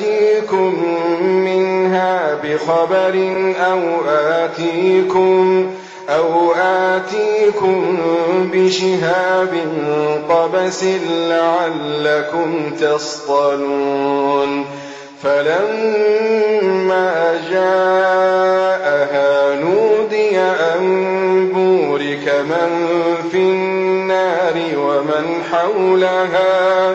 سآتيكم منها بخبر أو آتيكم أو آتيكم بشهاب قبس لعلكم تصطلون فلما جاءها نودي أن بورك من في النار ومن حولها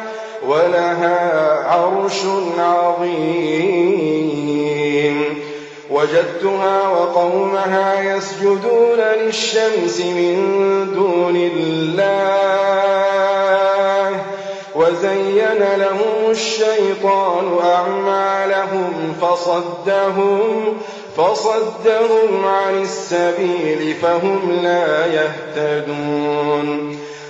ولها عرش عظيم. وجدتها وقومها يسجدون للشمس من دون الله. وزين لهم الشيطان أعمالهم فصدهم فصدهم عن السبيل فهم لا يهتدون.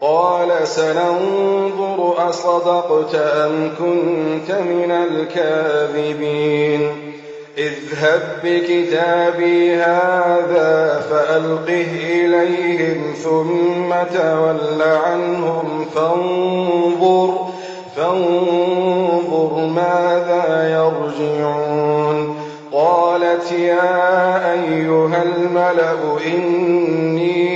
قال سننظر أصدقت أم كنت من الكاذبين. اذهب بكتابي هذا فألقه إليهم ثم تول عنهم فانظر فانظر ماذا يرجعون. قالت يا أيها الملأ إني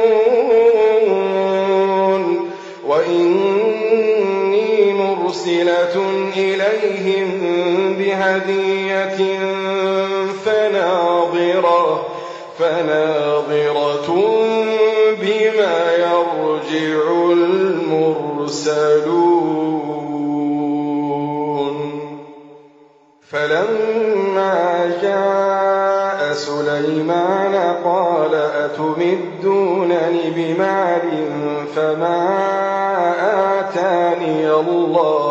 إليهم بهدية فناظرة فناظرة بما يرجع المرسلون. فلما جاء سليمان قال أتمدونني بمال فما آتاني الله؟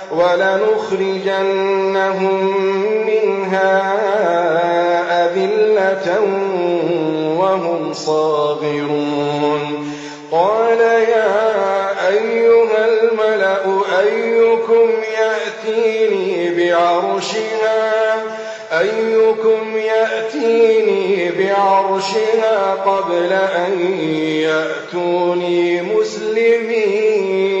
ولنخرجنهم منها أذلة وهم صاغرون. قال يا أيها الملأ أيكم يأتيني بعرشها أيكم يأتيني بعرشها قبل أن يأتوني مسلمين؟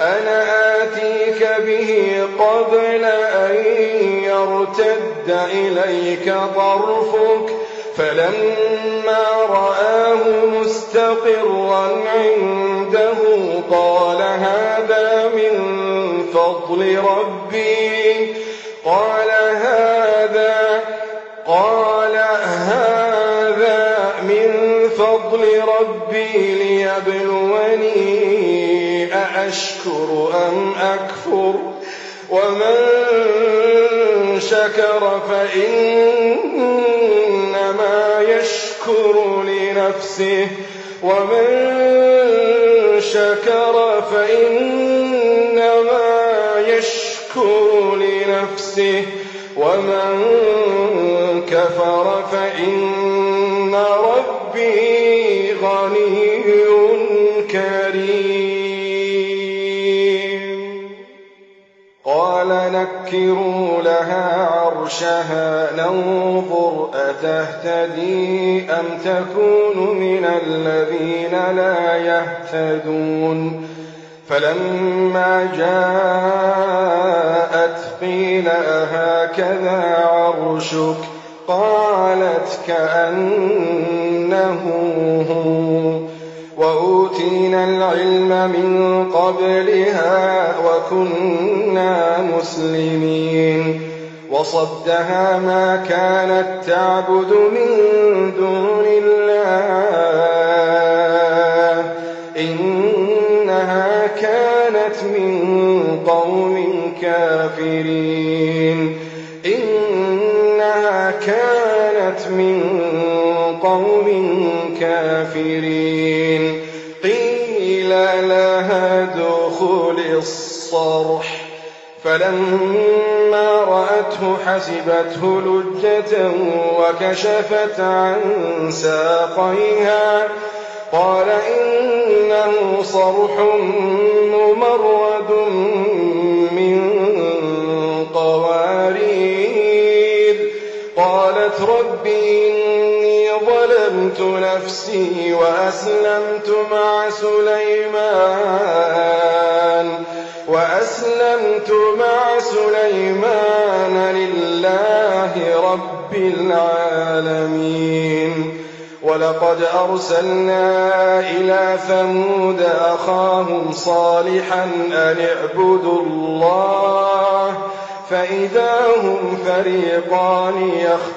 أنا آتيك به قبل أن يرتد إليك طرفك فلما رآه مستقرا عنده قال هذا من فضل ربي قال هذا قال هذا من فضل ربي ليبلوني أأشكر أم أكفر ومن شكر فإنما يشكر لنفسه ومن شكر فإنما يشكر لنفسه ومن كفر فإن ربي غني كريم نكروا لها عرشها ننظر أتهتدي أم تكون من الذين لا يهتدون. فلما جاءت قيل أهكذا عرشك؟ قالت كأنه هو. وأوتينا العلم من قبلها وكنا مسلمين. وصدها ما كانت تعبد من دون الله. إنها كانت من قوم كافرين. إنها كانت من قوم كافرين. قيل لها ادخل الصرح. فلما رأته حسبته لجة وكشفت عن ساقيها. قال إنه صرح ممرد من قوارير. قالت رب إني ظلمت نفسي وأسلمت مع سليمان. وأسلمت مع سليمان لله رب العالمين. ولقد أرسلنا إلى ثمود أخاهم صالحا أن اعبدوا الله فإذا هم فريقان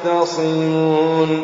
يختصمون.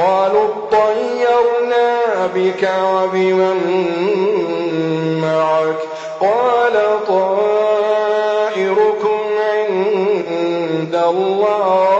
قالوا اطيرنا بك وبمن معك. قال طائركم عند الله.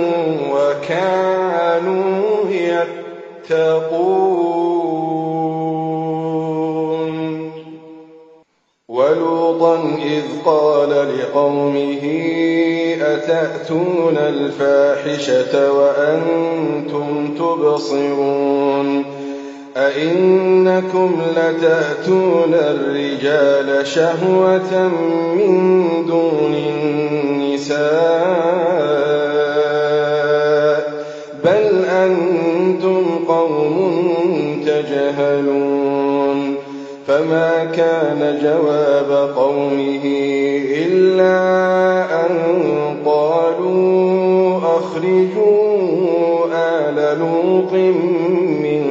وكانوا يتقون ولوطا إذ قال لقومه أتأتون الفاحشة وأنتم تبصرون؟ أئنكم لتأتون الرجال شهوة من دون النساء؟ بل أنتم قوم تجهلون فما كان جواب قومه إلا أن قالوا أخرجوا آل لوط من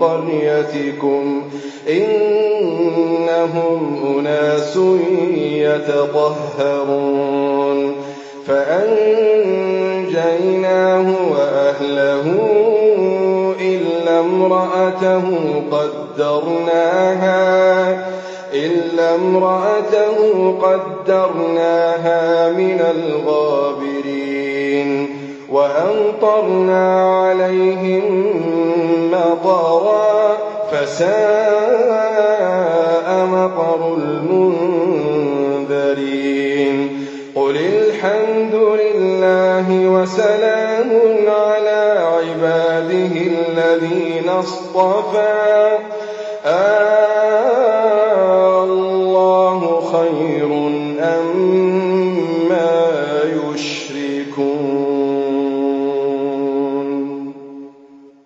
قريتكم إنهم أناس يتطهرون فأنجيناه امرأته قدرناها إلا امرأته قدرناها من الغابرين وأمطرنا عليهم مطرا فساء مطر المنذرين. قل الحمد لله وسلام على عباده الذين اصطفى. آه الله خير أما يشركون.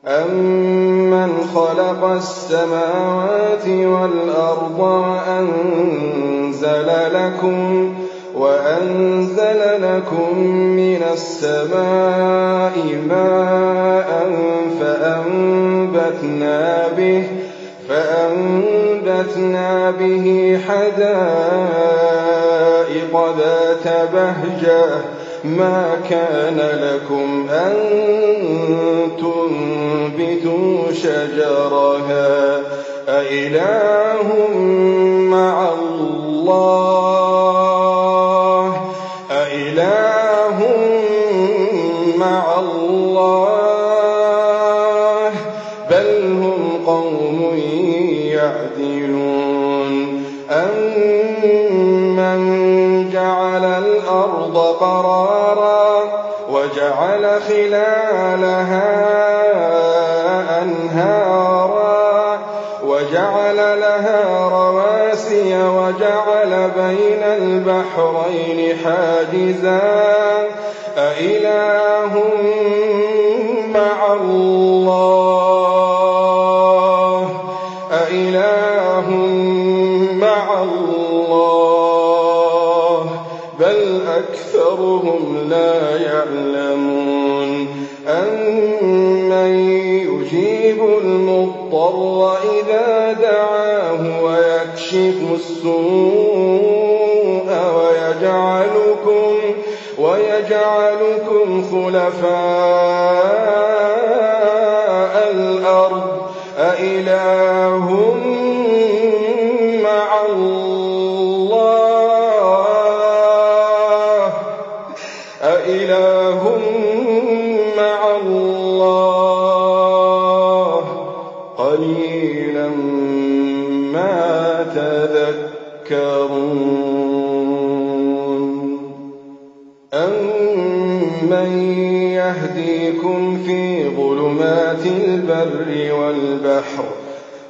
أمن خلق السماوات والأرض وأنزل لكم وأنزل لكم من السماء ماء فأنبتنا به حدائق ذات بهجة. ما كان لكم أن تنبتوا شجرها؟ أإله مع الله؟ خلالها أنهارا وجعل لها رواسي وجعل بين البحرين حاجزا. أإله ويجعلكم ويجعلكم خلفاء الأرض. أإله والبحر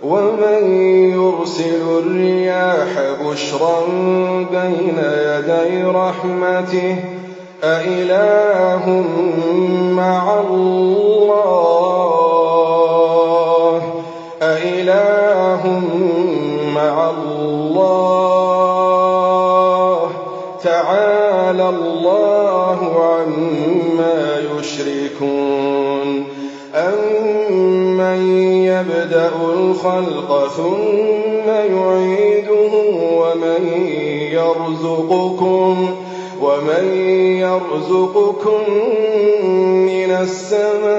ومن يرسل الرياح بشرا بين يدي رحمته أإله مع الله؟ أإله مع الله؟ تعالى الله عما يشركون. أمن يبدأ الخلق ثم يعيده ومن يرزقكم ومن يرزقكم من السماء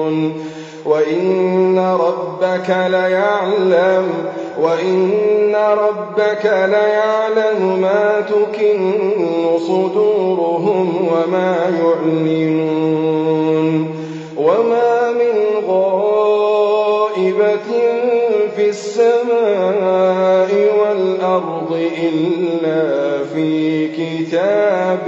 ربك ليعلم وإن ربك ليعلم ما تكن صدورهم وما يعلنون وما من غائبة في السماء والأرض إلا في كتاب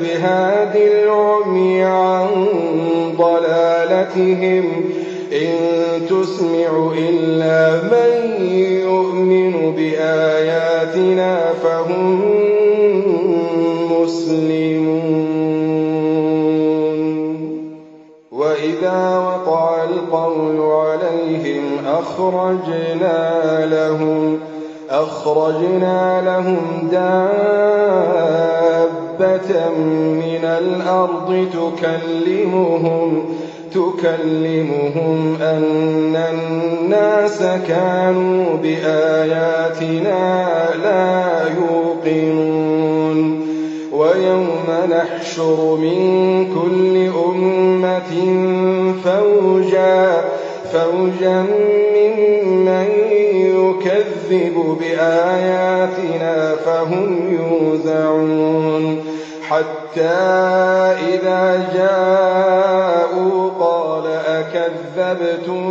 بهاد العمي عن ضلالتهم إن تسمع إلا من يؤمن بآياتنا فهم مسلمون. وإذا وقع القول عليهم أخرجنا لهم أخرجنا لهم دابة من الأرض تكلمهم تكلمهم أن الناس كانوا بآياتنا لا يوقنون ويوم نحشر من كل أمة فوجا فوجا ممن يكذب بآياتنا فهم يوزعون. حتى إذا جاءوا قال أكذبتم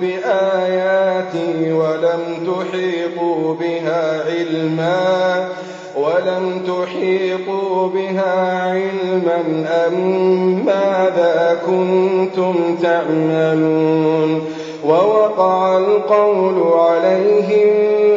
بآياتي ولم تحيطوا بها علما؟ ولم تحيطوا بها علما أم ماذا كنتم تعملون؟ ووقع القول عليهم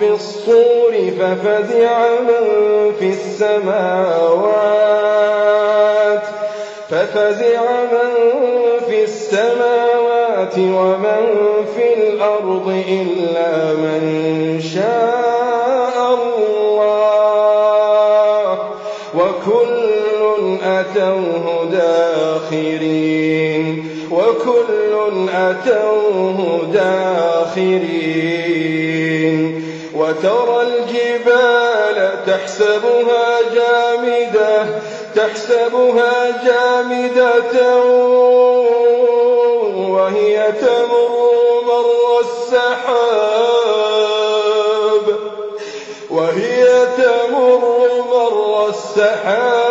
في الصور ففزع من في السماوات. ففزع من في السماوات ومن في الأرض إلا من شاء الله. وكل أتوه داخرين. وكل أتوه داخرين. وترى الجبال تحسبها جامدة تحسبها جامدة. وهي تمر مر السحاب وهي تمر مر السحاب.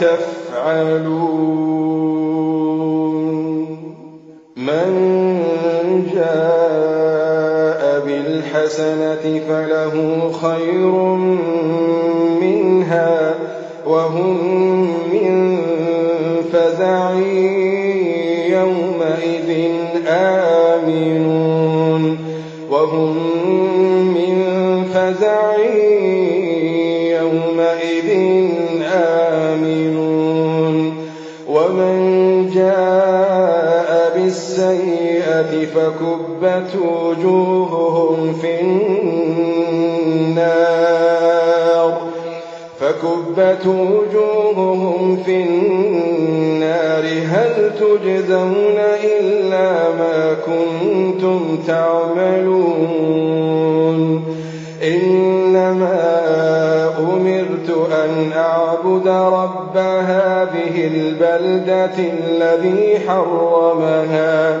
تفعلون. من جاء بالحسنة فله خير منها وهم من فزع يومئذ آمنون. وهم فكبت وجوههم في النار؟ فكبت وجوههم في النار. هل تجزون إلا ما كنتم تعملون؟ إنما أمرت أن أعبد رب هذه البلدة الذي حرمها.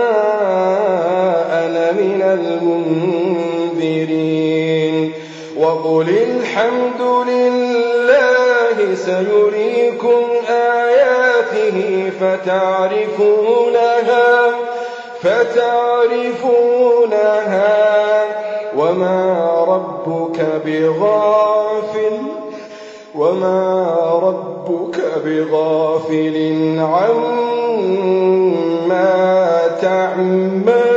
المنذرين. وقل الحمد لله سيريكم آياته فتعرفونها فتعرفونها. وما ربك بغافل وما ربك بغافل عما تعمل